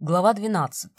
Глава 12.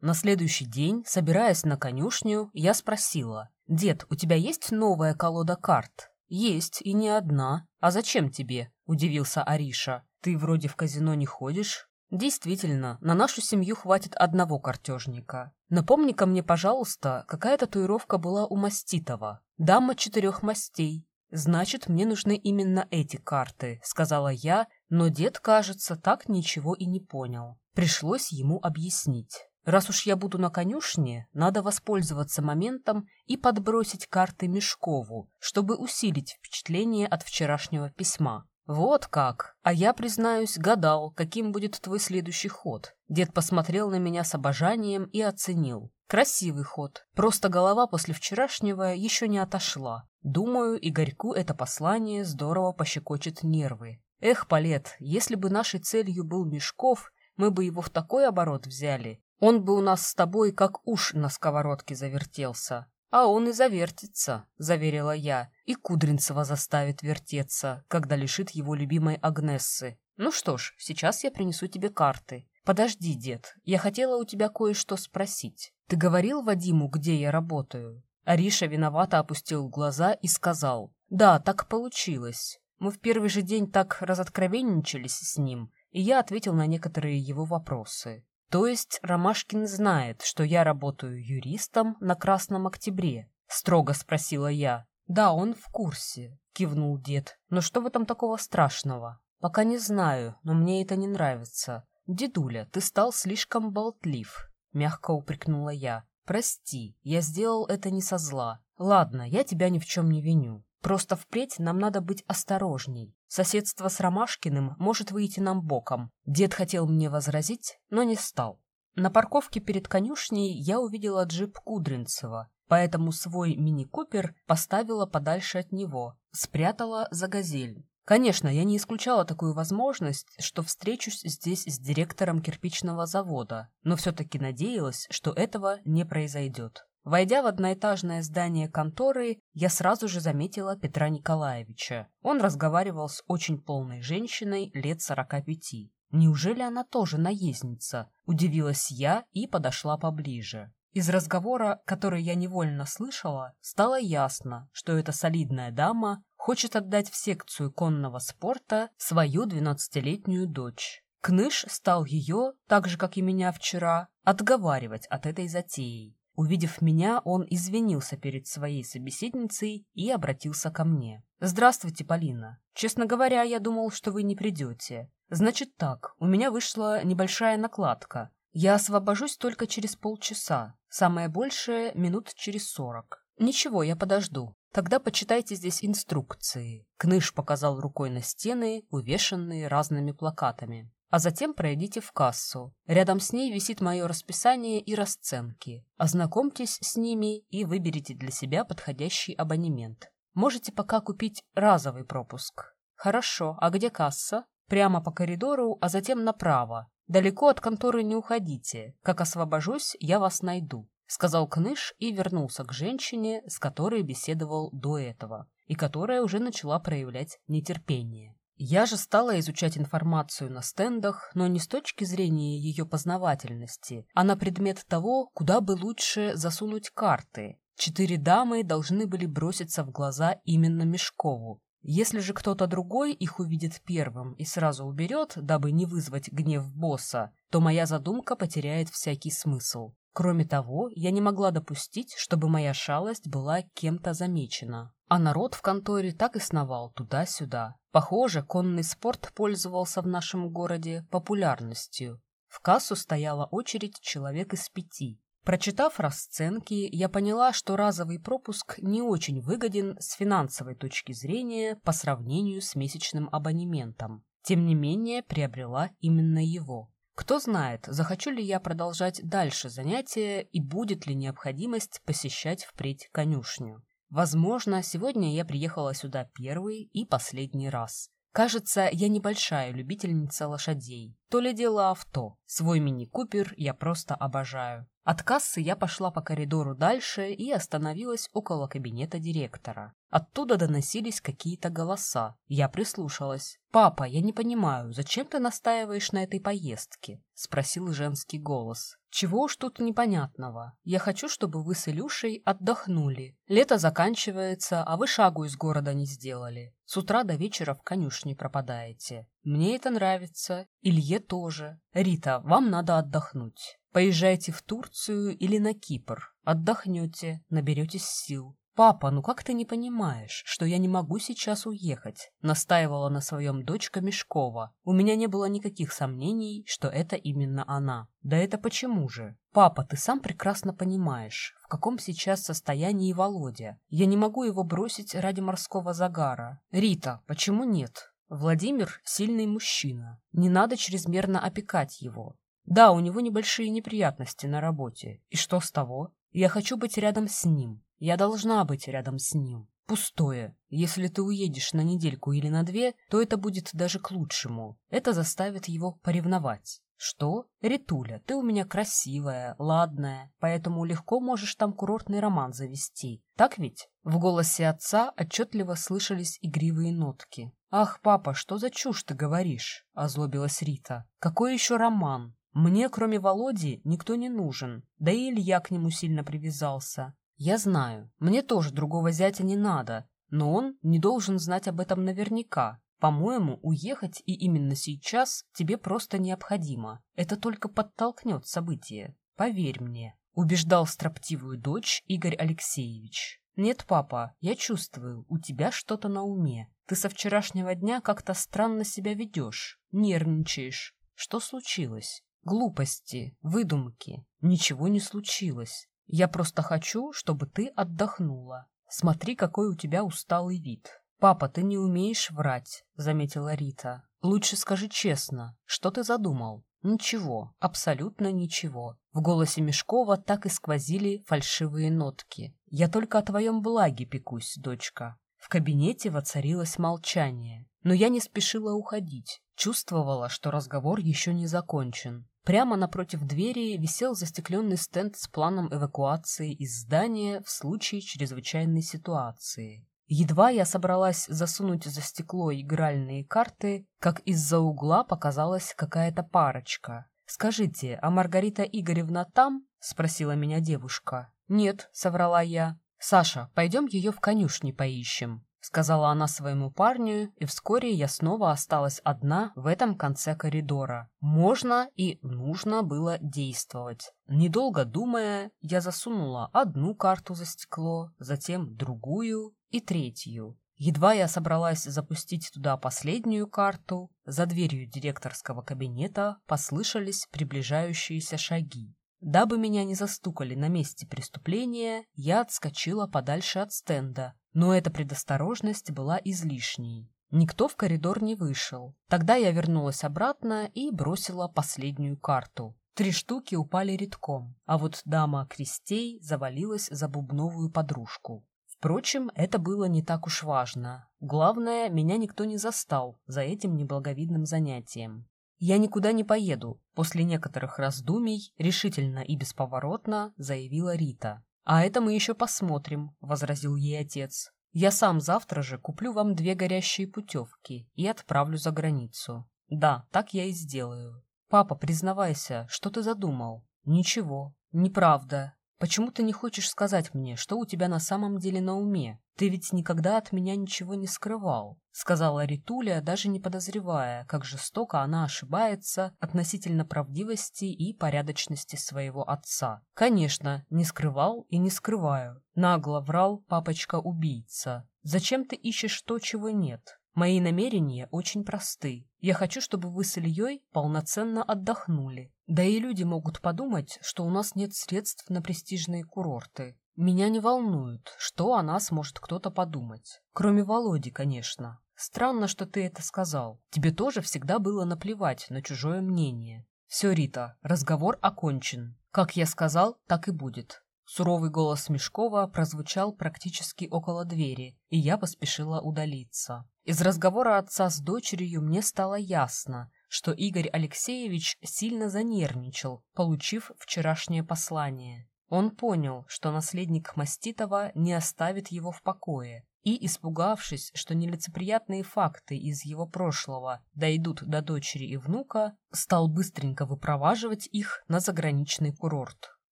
На следующий день, собираясь на конюшню, я спросила. «Дед, у тебя есть новая колода карт?» «Есть, и не одна. А зачем тебе?» – удивился Ариша. «Ты вроде в казино не ходишь?» «Действительно, на нашу семью хватит одного картежника. Напомни-ка мне, пожалуйста, какая татуировка была у Маститова? Дама четырех мастей. Значит, мне нужны именно эти карты», – сказала я, но дед, кажется, так ничего и не понял. Пришлось ему объяснить. Раз уж я буду на конюшне, надо воспользоваться моментом и подбросить карты Мешкову, чтобы усилить впечатление от вчерашнего письма. Вот как. А я, признаюсь, гадал, каким будет твой следующий ход. Дед посмотрел на меня с обожанием и оценил. Красивый ход. Просто голова после вчерашнего еще не отошла. Думаю, Игорьку это послание здорово пощекочет нервы. Эх, Палет, если бы нашей целью был Мешков, мы бы его в такой оборот взяли. Он бы у нас с тобой как уж на сковородке завертелся. А он и завертится, заверила я, и Кудринцева заставит вертеться, когда лишит его любимой Агнессы. Ну что ж, сейчас я принесу тебе карты. Подожди, дед, я хотела у тебя кое-что спросить. Ты говорил Вадиму, где я работаю? Ариша виновато опустил глаза и сказал, да, так получилось. Мы в первый же день так разоткровенничались с ним, и я ответил на некоторые его вопросы. То есть Ромашкин знает, что я работаю юристом на Красном Октябре? Строго спросила я. Да, он в курсе, кивнул дед. Но что в этом такого страшного? Пока не знаю, но мне это не нравится. Дедуля, ты стал слишком болтлив, мягко упрекнула я. Прости, я сделал это не со зла. Ладно, я тебя ни в чем не виню. Просто впредь нам надо быть осторожней. Соседство с Ромашкиным может выйти нам боком. Дед хотел мне возразить, но не стал. На парковке перед конюшней я увидела джип Кудринцева, поэтому свой мини-купер поставила подальше от него, спрятала за газель. Конечно, я не исключала такую возможность, что встречусь здесь с директором кирпичного завода, но все-таки надеялась, что этого не произойдет. Войдя в одноэтажное здание конторы, я сразу же заметила Петра Николаевича. Он разговаривал с очень полной женщиной лет сорока пяти. Неужели она тоже наездница? Удивилась я и подошла поближе. Из разговора, который я невольно слышала, стало ясно, что эта солидная дама хочет отдать в секцию конного спорта свою двенадцатилетнюю дочь. Кныш стал ее, так же, как и меня вчера, отговаривать от этой затеи. Увидев меня, он извинился перед своей собеседницей и обратился ко мне. «Здравствуйте, Полина. Честно говоря, я думал, что вы не придете. Значит так, у меня вышла небольшая накладка. Я освобожусь только через полчаса, самое большее — минут через сорок. Ничего, я подожду. Тогда почитайте здесь инструкции». Кныш показал рукой на стены, увешанные разными плакатами а затем пройдите в кассу. Рядом с ней висит мое расписание и расценки. Ознакомьтесь с ними и выберите для себя подходящий абонемент. Можете пока купить разовый пропуск. Хорошо, а где касса? Прямо по коридору, а затем направо. Далеко от конторы не уходите. Как освобожусь, я вас найду. Сказал Кныш и вернулся к женщине, с которой беседовал до этого, и которая уже начала проявлять нетерпение. Я же стала изучать информацию на стендах, но не с точки зрения ее познавательности, а на предмет того, куда бы лучше засунуть карты. Четыре дамы должны были броситься в глаза именно Мешкову. Если же кто-то другой их увидит первым и сразу уберет, дабы не вызвать гнев босса, то моя задумка потеряет всякий смысл. Кроме того, я не могла допустить, чтобы моя шалость была кем-то замечена. А народ в конторе так и сновал туда-сюда. Похоже, конный спорт пользовался в нашем городе популярностью. В кассу стояла очередь человек из пяти. Прочитав расценки, я поняла, что разовый пропуск не очень выгоден с финансовой точки зрения по сравнению с месячным абонементом. Тем не менее, приобрела именно его. Кто знает, захочу ли я продолжать дальше занятия и будет ли необходимость посещать впредь конюшню. Возможно, сегодня я приехала сюда первый и последний раз. Кажется, я небольшая любительница лошадей. То ли дело авто. Свой мини-купер я просто обожаю. От кассы я пошла по коридору дальше и остановилась около кабинета директора. Оттуда доносились какие-то голоса. Я прислушалась. «Папа, я не понимаю, зачем ты настаиваешь на этой поездке?» — спросил женский голос. «Чего уж тут непонятного? Я хочу, чтобы вы с Илюшей отдохнули. Лето заканчивается, а вы шагу из города не сделали. С утра до вечера в конюшне пропадаете. Мне это нравится. Илье тоже. Рита, вам надо отдохнуть. Поезжайте в Турцию или на Кипр. Отдохнете, наберетесь сил. «Папа, ну как ты не понимаешь, что я не могу сейчас уехать?» Настаивала на своем дочка Мешкова. У меня не было никаких сомнений, что это именно она. «Да это почему же?» «Папа, ты сам прекрасно понимаешь, в каком сейчас состоянии Володя. Я не могу его бросить ради морского загара. Рита, почему нет?» Владимир – сильный мужчина. Не надо чрезмерно опекать его. Да, у него небольшие неприятности на работе. И что с того? Я хочу быть рядом с ним. Я должна быть рядом с ним. Пустое. Если ты уедешь на недельку или на две, то это будет даже к лучшему. Это заставит его поревновать. Что? Ритуля, ты у меня красивая, ладная, поэтому легко можешь там курортный роман завести. Так ведь? В голосе отца отчетливо слышались игривые нотки. «Ах, папа, что за чушь ты говоришь?» — озлобилась Рита. «Какой еще роман? Мне, кроме Володи, никто не нужен, да и Илья к нему сильно привязался. Я знаю, мне тоже другого зятя не надо, но он не должен знать об этом наверняка. По-моему, уехать и именно сейчас тебе просто необходимо. Это только подтолкнет события. Поверь мне, убеждал строптивую дочь Игорь Алексеевич. Нет, папа, я чувствую, у тебя что-то на уме. Ты со вчерашнего дня как-то странно себя ведешь, нервничаешь. Что случилось? Глупости, выдумки. Ничего не случилось. Я просто хочу, чтобы ты отдохнула. Смотри, какой у тебя усталый вид. Папа, ты не умеешь врать, заметила Рита. Лучше скажи честно, что ты задумал? Ничего, абсолютно ничего. В голосе Мешкова так и сквозили фальшивые нотки. Я только о твоем благе пекусь, дочка. В кабинете воцарилось молчание, но я не спешила уходить. Чувствовала, что разговор еще не закончен. Прямо напротив двери висел застекленный стенд с планом эвакуации из здания в случае чрезвычайной ситуации. Едва я собралась засунуть за стекло игральные карты, как из-за угла показалась какая-то парочка. «Скажите, а Маргарита Игоревна там?» — спросила меня девушка. «Нет», — соврала я. «Саша, пойдем ее в конюшне поищем», — сказала она своему парню, и вскоре я снова осталась одна в этом конце коридора. Можно и нужно было действовать. Недолго думая, я засунула одну карту за стекло, затем другую и третью. Едва я собралась запустить туда последнюю карту, за дверью директорского кабинета послышались приближающиеся шаги. Дабы меня не застукали на месте преступления, я отскочила подальше от стенда, но эта предосторожность была излишней. Никто в коридор не вышел. Тогда я вернулась обратно и бросила последнюю карту. Три штуки упали редком, а вот дама крестей завалилась за бубновую подружку. Впрочем, это было не так уж важно. Главное, меня никто не застал за этим неблаговидным занятием. «Я никуда не поеду», — после некоторых раздумий решительно и бесповоротно заявила Рита. «А это мы еще посмотрим», — возразил ей отец. «Я сам завтра же куплю вам две горящие путевки и отправлю за границу. Да, так я и сделаю. Папа, признавайся, что ты задумал?» «Ничего. Неправда. Почему ты не хочешь сказать мне, что у тебя на самом деле на уме? Ты ведь никогда от меня ничего не скрывал, сказала Ритуля, даже не подозревая, как жестоко она ошибается относительно правдивости и порядочности своего отца. Конечно, не скрывал и не скрываю. Нагло врал папочка-убийца. Зачем ты ищешь то, чего нет? Мои намерения очень просты. Я хочу, чтобы вы с Ильей полноценно отдохнули. Да и люди могут подумать, что у нас нет средств на престижные курорты. Меня не волнует, что о нас может кто-то подумать. Кроме Володи, конечно. Странно, что ты это сказал. Тебе тоже всегда было наплевать на чужое мнение. Все, Рита, разговор окончен. Как я сказал, так и будет. Суровый голос Мешкова прозвучал практически около двери, и я поспешила удалиться. Из разговора отца с дочерью мне стало ясно, что Игорь Алексеевич сильно занервничал, получив вчерашнее послание. Он понял, что наследник Маститова не оставит его в покое, и, испугавшись, что нелицеприятные факты из его прошлого дойдут до дочери и внука, стал быстренько выпроваживать их на заграничный курорт.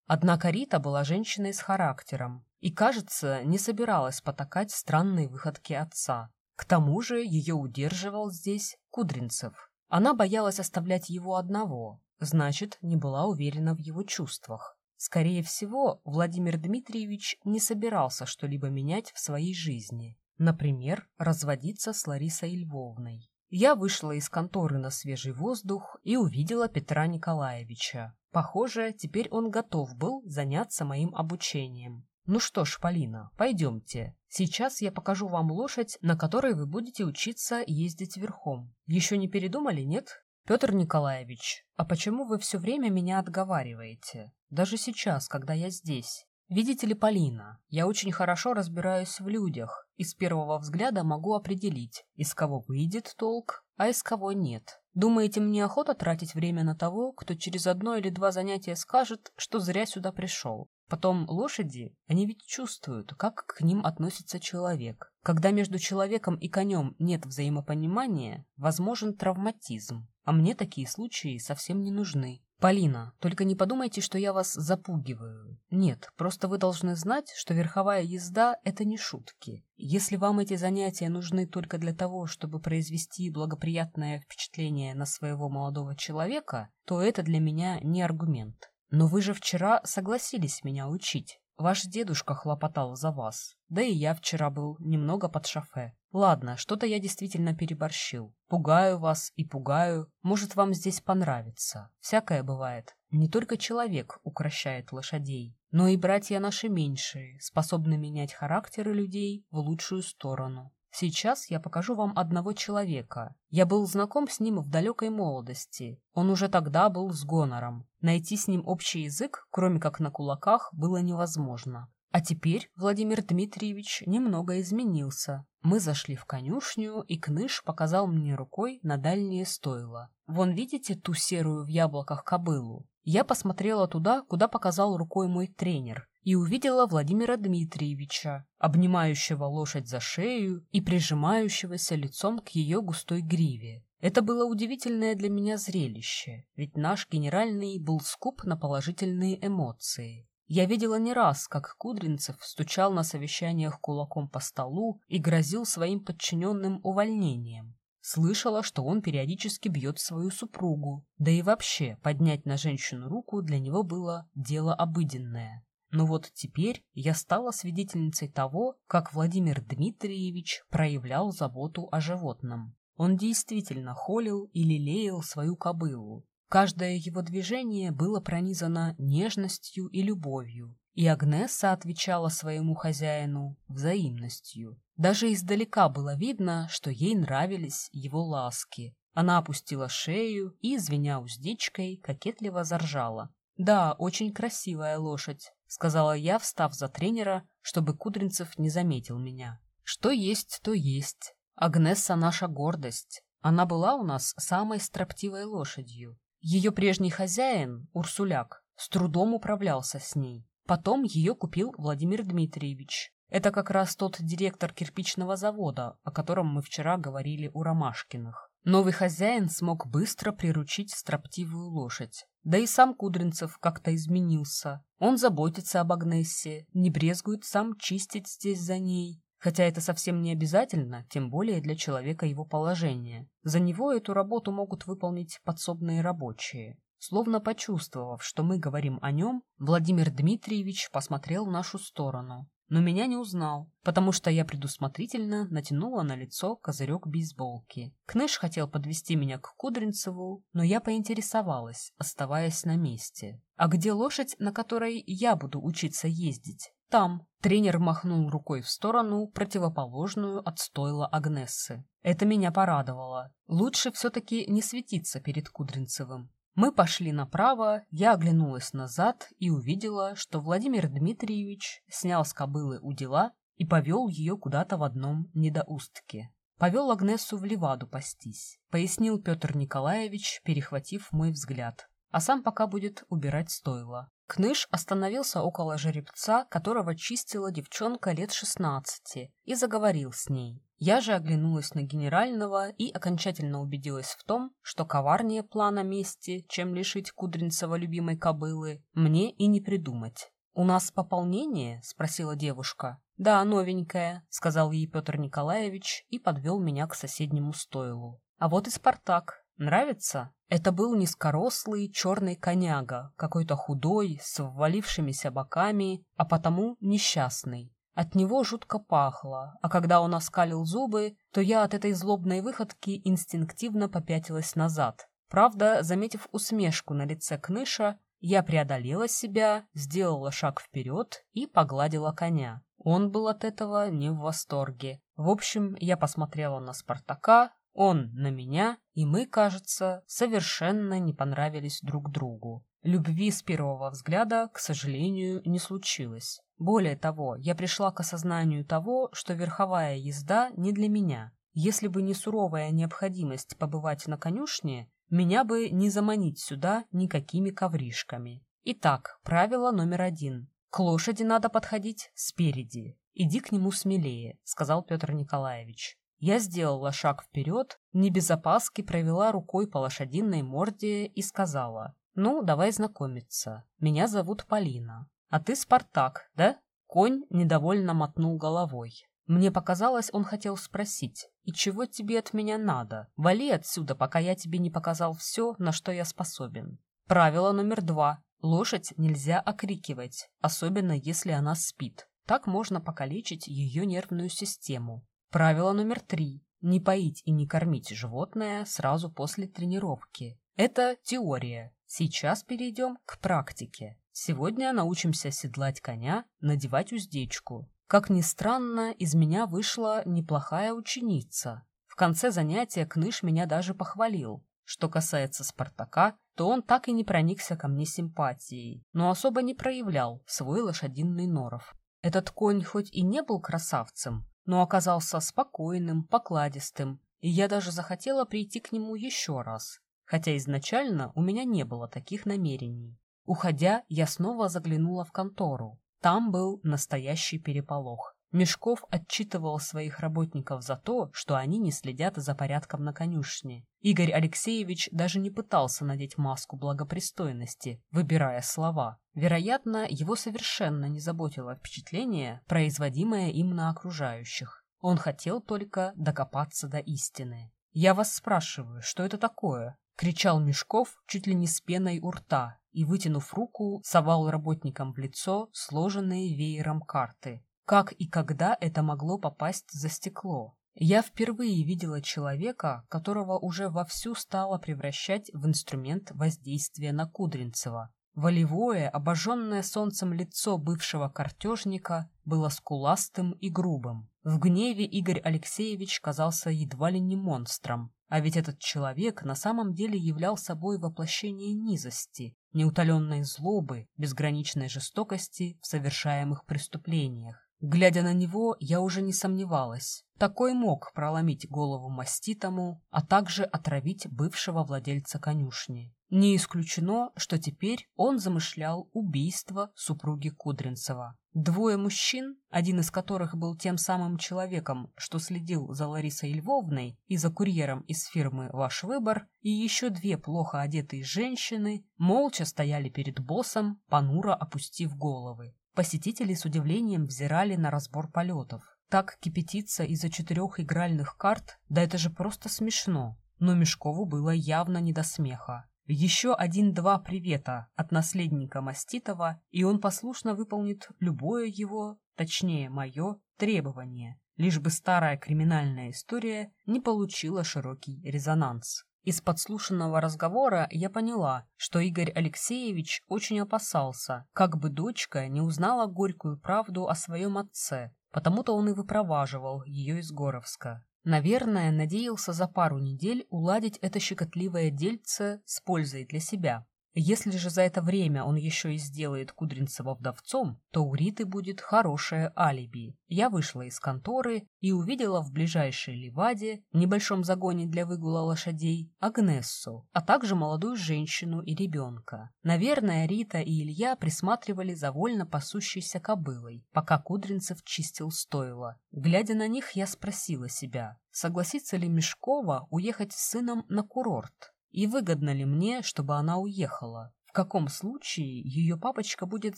Однако Рита была женщиной с характером и, кажется, не собиралась потакать странной выходке отца. К тому же ее удерживал здесь Кудринцев. Она боялась оставлять его одного, значит, не была уверена в его чувствах. Скорее всего, Владимир Дмитриевич не собирался что-либо менять в своей жизни. Например, разводиться с Ларисой Львовной. Я вышла из конторы на свежий воздух и увидела Петра Николаевича. Похоже, теперь он готов был заняться моим обучением. Ну что ж, Полина, пойдемте. Сейчас я покажу вам лошадь, на которой вы будете учиться ездить верхом. Еще не передумали, нет? Петр Николаевич, а почему вы все время меня отговариваете? Даже сейчас, когда я здесь. Видите ли, Полина, я очень хорошо разбираюсь в людях и с первого взгляда могу определить, из кого выйдет толк, а из кого нет. Думаете, мне охота тратить время на того, кто через одно или два занятия скажет, что зря сюда пришел? Потом лошади, они ведь чувствуют, как к ним относится человек. Когда между человеком и конем нет взаимопонимания, возможен травматизм. А мне такие случаи совсем не нужны. Полина, только не подумайте, что я вас запугиваю. Нет, просто вы должны знать, что верховая езда — это не шутки. Если вам эти занятия нужны только для того, чтобы произвести благоприятное впечатление на своего молодого человека, то это для меня не аргумент. Но вы же вчера согласились меня учить. Ваш дедушка хлопотал за вас. Да и я вчера был немного под шофе. Ладно, что-то я действительно переборщил. Пугаю вас и пугаю. Может, вам здесь понравится. Всякое бывает. Не только человек укращает лошадей, но и братья наши меньшие, способны менять характеры людей в лучшую сторону. Сейчас я покажу вам одного человека. Я был знаком с ним в далекой молодости. Он уже тогда был с гонором. Найти с ним общий язык, кроме как на кулаках, было невозможно. А теперь Владимир Дмитриевич немного изменился. Мы зашли в конюшню, и Кныш показал мне рукой на дальнее стойло. Вон видите ту серую в яблоках кобылу? Я посмотрела туда, куда показал рукой мой тренер, и увидела Владимира Дмитриевича, обнимающего лошадь за шею и прижимающегося лицом к ее густой гриве. Это было удивительное для меня зрелище, ведь наш генеральный был скуп на положительные эмоции. Я видела не раз, как Кудринцев стучал на совещаниях кулаком по столу и грозил своим подчиненным увольнением. Слышала, что он периодически бьет свою супругу, да и вообще поднять на женщину руку для него было дело обыденное. Но вот теперь я стала свидетельницей того, как Владимир Дмитриевич проявлял заботу о животном. Он действительно холил и лелеял свою кобылу. Каждое его движение было пронизано нежностью и любовью, и Агнесса отвечала своему хозяину взаимностью. Даже издалека было видно, что ей нравились его ласки. Она опустила шею и, звеня уздечкой, кокетливо заржала. «Да, очень красивая лошадь», — сказала я, встав за тренера, чтобы Кудринцев не заметил меня. «Что есть, то есть. Агнесса — наша гордость. Она была у нас самой строптивой лошадью. Ее прежний хозяин, Урсуляк, с трудом управлялся с ней. Потом ее купил Владимир Дмитриевич. Это как раз тот директор кирпичного завода, о котором мы вчера говорили у Ромашкиных. Новый хозяин смог быстро приручить строптивую лошадь. Да и сам Кудринцев как-то изменился. Он заботится об Агнессе, не брезгует сам чистить здесь за ней. Хотя это совсем не обязательно, тем более для человека его положения. За него эту работу могут выполнить подсобные рабочие. Словно почувствовав, что мы говорим о нем, Владимир Дмитриевич посмотрел в нашу сторону но меня не узнал, потому что я предусмотрительно натянула на лицо козырек бейсболки. Кныш хотел подвести меня к Кудринцеву, но я поинтересовалась, оставаясь на месте. «А где лошадь, на которой я буду учиться ездить?» «Там». Тренер махнул рукой в сторону, противоположную от стойла Агнессы. Это меня порадовало. Лучше все-таки не светиться перед Кудринцевым. Мы пошли направо, я оглянулась назад и увидела, что Владимир Дмитриевич снял с кобылы удила и повел ее куда-то в одном недоустке. Повел Агнесу в Леваду пастись, пояснил Петр Николаевич, перехватив мой взгляд. А сам пока будет убирать стойло. Кныш остановился около жеребца, которого чистила девчонка лет шестнадцати, и заговорил с ней. Я же оглянулась на генерального и окончательно убедилась в том, что коварнее плана мести, чем лишить Кудринцева любимой кобылы, мне и не придумать. «У нас пополнение?» — спросила девушка. «Да, новенькая», — сказал ей Петр Николаевич и подвел меня к соседнему стойлу. «А вот и Спартак. Нравится?» Это был низкорослый черный коняга, какой-то худой, с ввалившимися боками, а потому несчастный. От него жутко пахло, а когда он оскалил зубы, то я от этой злобной выходки инстинктивно попятилась назад. Правда, заметив усмешку на лице Кныша, я преодолела себя, сделала шаг вперед и погладила коня. Он был от этого не в восторге. В общем, я посмотрела на Спартака, он на меня, и мы, кажется, совершенно не понравились друг другу. Любви с первого взгляда, к сожалению, не случилось. Более того, я пришла к осознанию того, что верховая езда не для меня. Если бы не суровая необходимость побывать на конюшне, меня бы не заманить сюда никакими ковришками. Итак, правило номер один. К лошади надо подходить спереди. Иди к нему смелее, сказал Петр Николаевич. Я сделала шаг вперед, не без опаски провела рукой по лошадиной морде и сказала, «Ну, давай знакомиться. Меня зовут Полина. А ты Спартак, да?» Конь недовольно мотнул головой. Мне показалось, он хотел спросить, «И чего тебе от меня надо? Вали отсюда, пока я тебе не показал все, на что я способен». Правило номер два. Лошадь нельзя окрикивать, особенно если она спит. Так можно покалечить ее нервную систему. Правило номер три. Не поить и не кормить животное сразу после тренировки. Это теория. Сейчас перейдем к практике. Сегодня научимся седлать коня, надевать уздечку. Как ни странно, из меня вышла неплохая ученица. В конце занятия Кныш меня даже похвалил. Что касается Спартака, то он так и не проникся ко мне симпатией, но особо не проявлял свой лошадиный норов. Этот конь хоть и не был красавцем, но оказался спокойным, покладистым, и я даже захотела прийти к нему еще раз, хотя изначально у меня не было таких намерений. Уходя, я снова заглянула в контору. Там был настоящий переполох. Мешков отчитывал своих работников за то, что они не следят за порядком на конюшне. Игорь Алексеевич даже не пытался надеть маску благопристойности, выбирая слова. Вероятно, его совершенно не заботило впечатление, производимое им на окружающих. Он хотел только докопаться до истины. «Я вас спрашиваю, что это такое?» — кричал Мешков чуть ли не с пеной у рта и, вытянув руку, совал работникам в лицо сложенные веером карты. Как и когда это могло попасть за стекло? Я впервые видела человека, которого уже вовсю стало превращать в инструмент воздействия на Кудринцева. Волевое, обожженное солнцем лицо бывшего картежника было скуластым и грубым. В гневе Игорь Алексеевич казался едва ли не монстром, а ведь этот человек на самом деле являл собой воплощение низости, неутоленной злобы, безграничной жестокости в совершаемых преступлениях. Глядя на него, я уже не сомневалась. Такой мог проломить голову маститому, а также отравить бывшего владельца конюшни. Не исключено, что теперь он замышлял убийство супруги Кудринцева. Двое мужчин, один из которых был тем самым человеком, что следил за Ларисой Львовной и за курьером из фирмы «Ваш выбор», и еще две плохо одетые женщины, молча стояли перед боссом, понуро опустив головы. Посетители с удивлением взирали на разбор полетов. Так кипятиться из-за четырех игральных карт, да это же просто смешно. Но Мешкову было явно не до смеха. Еще один-два привета от наследника Маститова, и он послушно выполнит любое его, точнее мое, требование, лишь бы старая криминальная история не получила широкий резонанс. Из подслушанного разговора я поняла, что Игорь Алексеевич очень опасался, как бы дочка не узнала горькую правду о своем отце, потому-то он и выпроваживал ее из Горовска. Наверное, надеялся за пару недель уладить это щекотливое дельце с пользой для себя. Если же за это время он еще и сделает Кудринцева вдовцом, то у Риты будет хорошее алиби. Я вышла из конторы и увидела в ближайшей ливаде, небольшом загоне для выгула лошадей, Агнессу, а также молодую женщину и ребенка. Наверное, Рита и Илья присматривали за вольно пасущейся кобылой, пока Кудринцев чистил стойло. Глядя на них, я спросила себя, согласится ли Мешкова уехать с сыном на курорт? И выгодно ли мне, чтобы она уехала? В каком случае ее папочка будет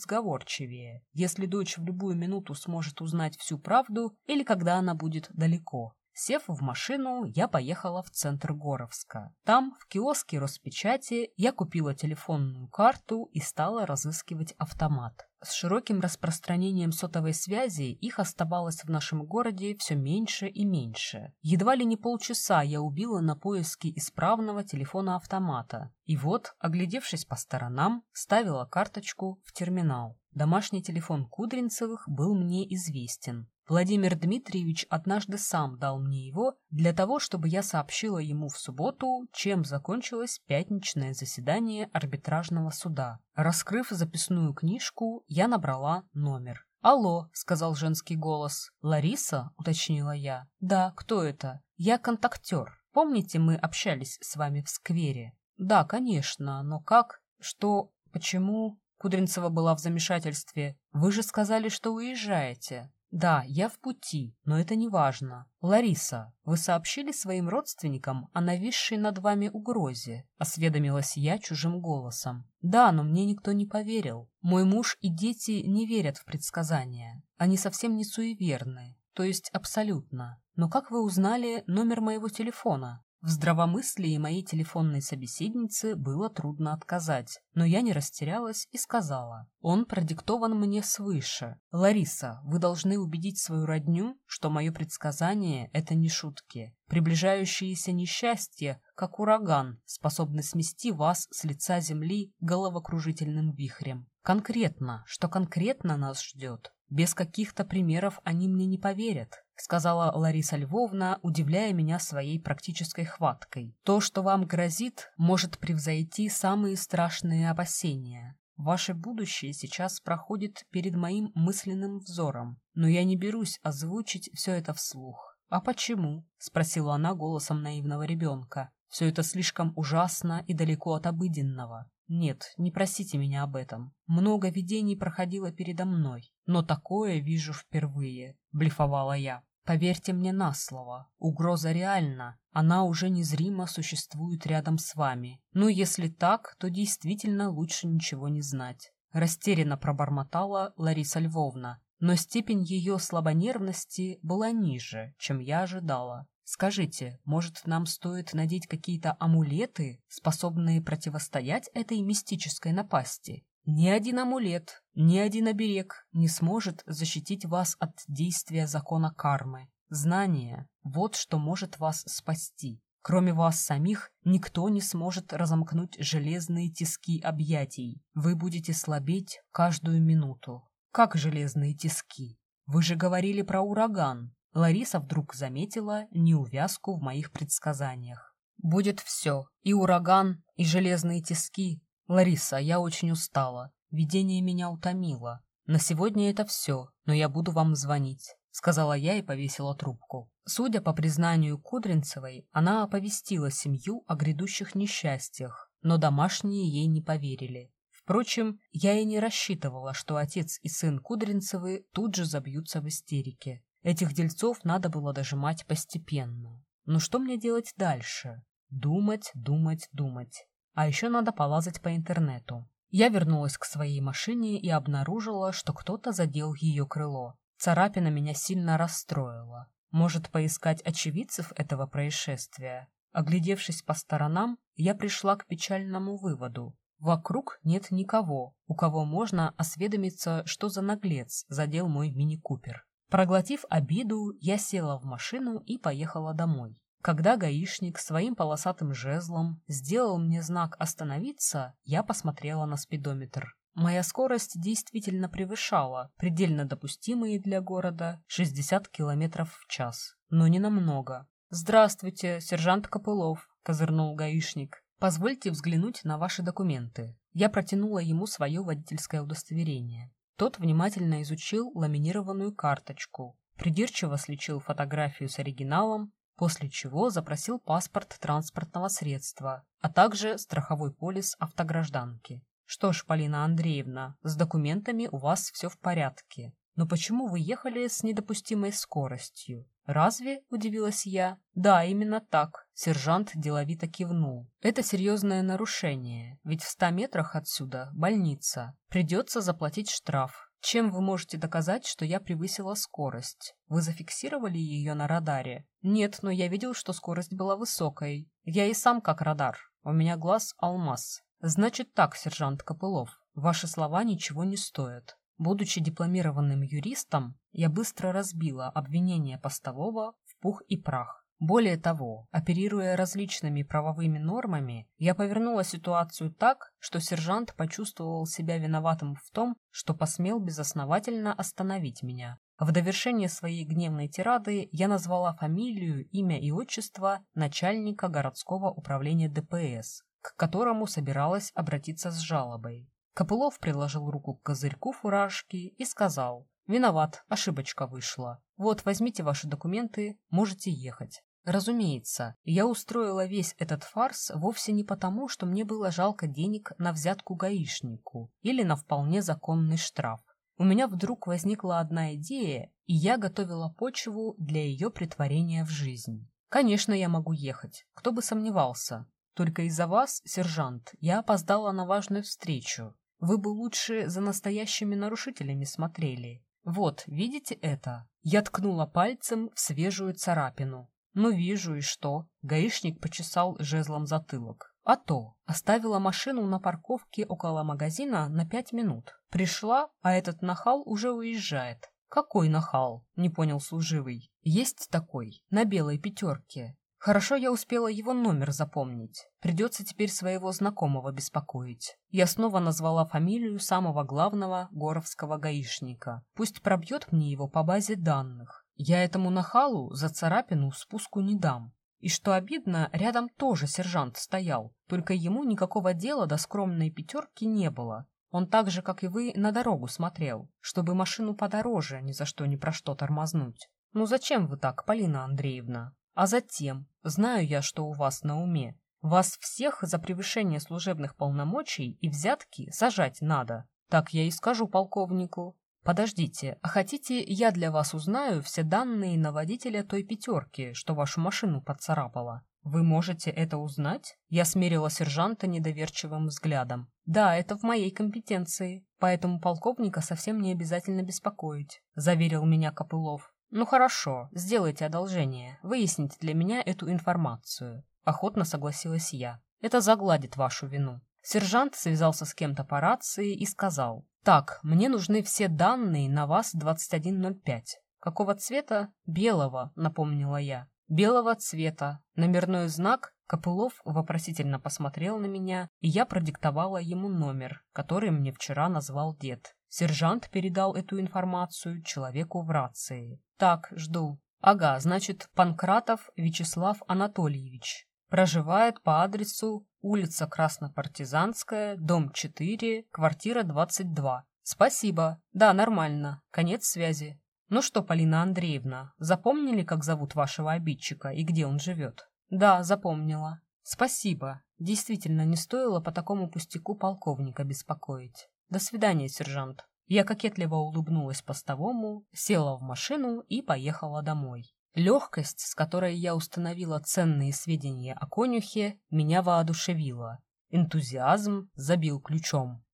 сговорчивее, если дочь в любую минуту сможет узнать всю правду или когда она будет далеко? Сев в машину, я поехала в центр Горовска. Там, в киоске Роспечати, я купила телефонную карту и стала разыскивать автомат. С широким распространением сотовой связи их оставалось в нашем городе все меньше и меньше. Едва ли не полчаса я убила на поиски исправного телефона-автомата. И вот, оглядевшись по сторонам, ставила карточку в терминал. Домашний телефон Кудринцевых был мне известен. Владимир Дмитриевич однажды сам дал мне его для того, чтобы я сообщила ему в субботу, чем закончилось пятничное заседание арбитражного суда. Раскрыв записную книжку, я набрала номер. «Алло», — сказал женский голос. «Лариса?» — уточнила я. «Да, кто это?» «Я контактер. Помните, мы общались с вами в сквере?» «Да, конечно, но как? Что? Почему?» Кудринцева была в замешательстве. «Вы же сказали, что уезжаете». Да, я в пути, но это не важно. Лариса, вы сообщили своим родственникам о нависшей над вами угрозе? Осведомилась я чужим голосом. Да, но мне никто не поверил. Мой муж и дети не верят в предсказания. Они совсем не суеверны. То есть абсолютно. Но как вы узнали номер моего телефона? В здравомыслии моей телефонной собеседницы было трудно отказать, но я не растерялась и сказала. Он продиктован мне свыше. Лариса, вы должны убедить свою родню, что мое предсказание — это не шутки. Приближающееся несчастье, как ураган, способны смести вас с лица земли головокружительным вихрем. Конкретно, что конкретно нас ждет. Без каких-то примеров они мне не поверят. — сказала Лариса Львовна, удивляя меня своей практической хваткой. «То, что вам грозит, может превзойти самые страшные опасения. Ваше будущее сейчас проходит перед моим мысленным взором, но я не берусь озвучить все это вслух. «А почему?» — спросила она голосом наивного ребенка. «Все это слишком ужасно и далеко от обыденного. Нет, не просите меня об этом. Много видений проходило передо мной, но такое вижу впервые, блефовала я. Поверьте мне на слово, угроза реальна, она уже незримо существует рядом с вами. Ну, если так, то действительно лучше ничего не знать. Растерянно пробормотала Лариса Львовна, но степень ее слабонервности была ниже, чем я ожидала. Скажите, может, нам стоит надеть какие-то амулеты, способные противостоять этой мистической напасти? Ни один амулет, ни один оберег не сможет защитить вас от действия закона кармы. Знание — вот что может вас спасти. Кроме вас самих, никто не сможет разомкнуть железные тиски объятий. Вы будете слабеть каждую минуту. Как железные тиски? Вы же говорили про ураган. Лариса вдруг заметила неувязку в моих предсказаниях. «Будет все. И ураган, и железные тиски. Лариса, я очень устала. Видение меня утомило. На сегодня это все, но я буду вам звонить», — сказала я и повесила трубку. Судя по признанию Кудринцевой, она оповестила семью о грядущих несчастьях, но домашние ей не поверили. Впрочем, я и не рассчитывала, что отец и сын Кудринцевы тут же забьются в истерике. Этих дельцов надо было дожимать постепенно. Но что мне делать дальше? Думать, думать, думать. А еще надо полазать по интернету. Я вернулась к своей машине и обнаружила, что кто-то задел ее крыло. Царапина меня сильно расстроила. Может, поискать очевидцев этого происшествия? Оглядевшись по сторонам, я пришла к печальному выводу. Вокруг нет никого, у кого можно осведомиться, что за наглец задел мой мини-купер. Проглотив обиду, я села в машину и поехала домой. Когда гаишник своим полосатым жезлом сделал мне знак «Остановиться», я посмотрела на спидометр. Моя скорость действительно превышала предельно допустимые для города 60 км в час, но не намного. «Здравствуйте, сержант Копылов», — козырнул гаишник. «Позвольте взглянуть на ваши документы. Я протянула ему свое водительское удостоверение. Тот внимательно изучил ламинированную карточку, придирчиво сличил фотографию с оригиналом, после чего запросил паспорт транспортного средства, а также страховой полис автогражданки. Что ж, Полина Андреевна, с документами у вас все в порядке. Но почему вы ехали с недопустимой скоростью? Разве? Удивилась я. Да, именно так. Сержант деловито кивнул. Это серьезное нарушение, ведь в ста метрах отсюда больница. Придется заплатить штраф. Чем вы можете доказать, что я превысила скорость? Вы зафиксировали ее на радаре? Нет, но я видел, что скорость была высокой. Я и сам как радар. У меня глаз алмаз. Значит так, сержант Копылов, ваши слова ничего не стоят. Будучи дипломированным юристом, я быстро разбила обвинение постового в пух и прах. Более того, оперируя различными правовыми нормами, я повернула ситуацию так, что сержант почувствовал себя виноватым в том, что посмел безосновательно остановить меня. В довершение своей гневной тирады я назвала фамилию, имя и отчество начальника городского управления ДПС, к которому собиралась обратиться с жалобой. Копылов приложил руку к козырьку фуражки и сказал, «Виноват, ошибочка вышла. Вот, возьмите ваши документы, можете ехать». Разумеется, я устроила весь этот фарс вовсе не потому, что мне было жалко денег на взятку гаишнику или на вполне законный штраф. У меня вдруг возникла одна идея, и я готовила почву для ее притворения в жизнь. Конечно, я могу ехать, кто бы сомневался. Только из-за вас, сержант, я опоздала на важную встречу. Вы бы лучше за настоящими нарушителями смотрели. Вот, видите это? Я ткнула пальцем в свежую царапину. Ну, вижу, и что? Гаишник почесал жезлом затылок. А то, оставила машину на парковке около магазина на пять минут. Пришла, а этот нахал уже уезжает. Какой нахал? Не понял служивый. Есть такой, на белой пятерке. Хорошо я успела его номер запомнить. Придется теперь своего знакомого беспокоить. Я снова назвала фамилию самого главного горовского гаишника. Пусть пробьет мне его по базе данных. Я этому нахалу за царапину спуску не дам. И что обидно, рядом тоже сержант стоял, только ему никакого дела до скромной пятерки не было. Он так же, как и вы, на дорогу смотрел, чтобы машину подороже ни за что ни про что тормознуть. Ну зачем вы так, Полина Андреевна? А затем, знаю я, что у вас на уме, вас всех за превышение служебных полномочий и взятки сажать надо. Так я и скажу полковнику. Подождите, а хотите, я для вас узнаю все данные на водителя той пятерки, что вашу машину поцарапала? Вы можете это узнать? Я смерила сержанта недоверчивым взглядом. Да, это в моей компетенции, поэтому полковника совсем не обязательно беспокоить, заверил меня Копылов. «Ну хорошо, сделайте одолжение, выясните для меня эту информацию». Охотно согласилась я. «Это загладит вашу вину». Сержант связался с кем-то по рации и сказал. «Так, мне нужны все данные на вас 2105. Какого цвета? Белого», напомнила я. «Белого цвета. Номерной знак Копылов вопросительно посмотрел на меня, и я продиктовала ему номер, который мне вчера назвал дед. Сержант передал эту информацию человеку в рации. Так, жду. Ага, значит, Панкратов Вячеслав Анатольевич. Проживает по адресу улица Краснопартизанская, дом 4, квартира 22. Спасибо. Да, нормально. Конец связи. Ну что, Полина Андреевна, запомнили, как зовут вашего обидчика и где он живет? Да, запомнила. Спасибо. Действительно, не стоило по такому пустяку полковника беспокоить. До свидания, сержант. Я кокетливо улыбнулась постовому, села в машину и поехала домой. Легкость, с которой я установила ценные сведения о конюхе, меня воодушевила. Энтузиазм забил ключом.